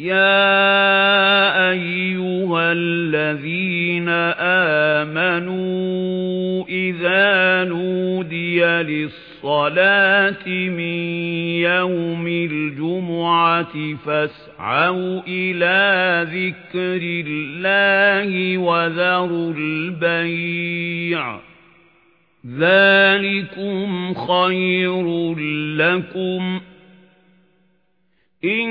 يَا أَيُّهَا الَّذِينَ آمَنُوا إِذَا نُودِيَ لِلصَّلَاةِ مِنْ يَوْمِ الْجُمُعَةِ فَاسْعَوْا إِلَى ذِكْرِ اللَّهِ وَذَرُوا الْبَيْعَ ذَلِكُمْ خَيْرٌ لَكُمْ إِن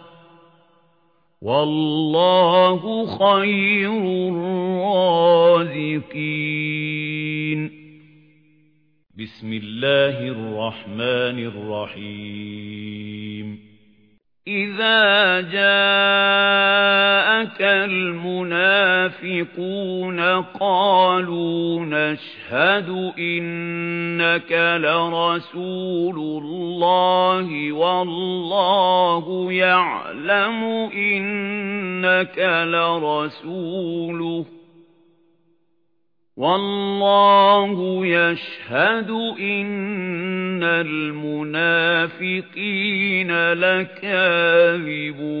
وَاللَّهُ خَيْرُ الرَّازِقِينَ. بِسْمِ اللَّهِ الرَّحْمَنِ الرَّحِيمِ. إِذَا جَاءَكَ الْمُنَافِقُونَ قَالُوا نَشْهَدُ إِنَّكَ لَرَسُولُ اللَّهِ وَاللَّهُ يَعْلَمُ إِنَّكَ لَرَسُولُهُ وَاللَّهُ يَشْهَدُ إِنَّ الْمُنَافِقِينَ لَكَاذِبُونَ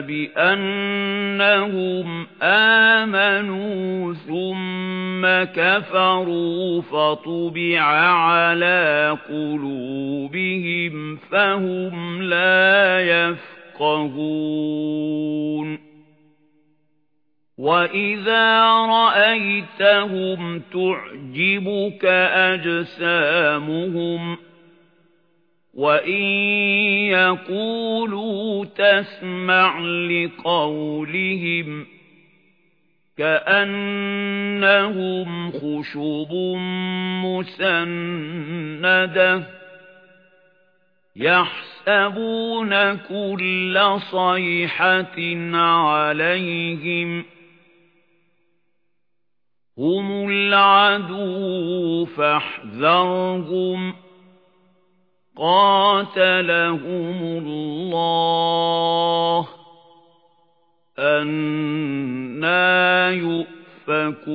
بِأَنَّهُمْ آمَنُوا ثُمَّ كَفَرُوا فَطُبِعَ عَلَى قُلُوبِهِمْ فَهُمْ لَا يَفْقَهُونَ وَإِذَا رَأَيْتَهُمْ تُعْجِبُكَ أَجْسَامُهُمْ وَإِن يَقُولُوا تَسْمَعْ لِقَوْلِهِمْ كَأَنَّهُمْ خُشُبٌ مُّسَنَّدَةٌ يَحْسَبُونَ كُلَّ صَيْحَةٍ عَلَيْهِمْ هُمُ الْعَدُوُّ فَاحْذَرْهُمْ قَاتَلَهُمُ اللَّهُ أَنَّى يُؤْفَكُونَ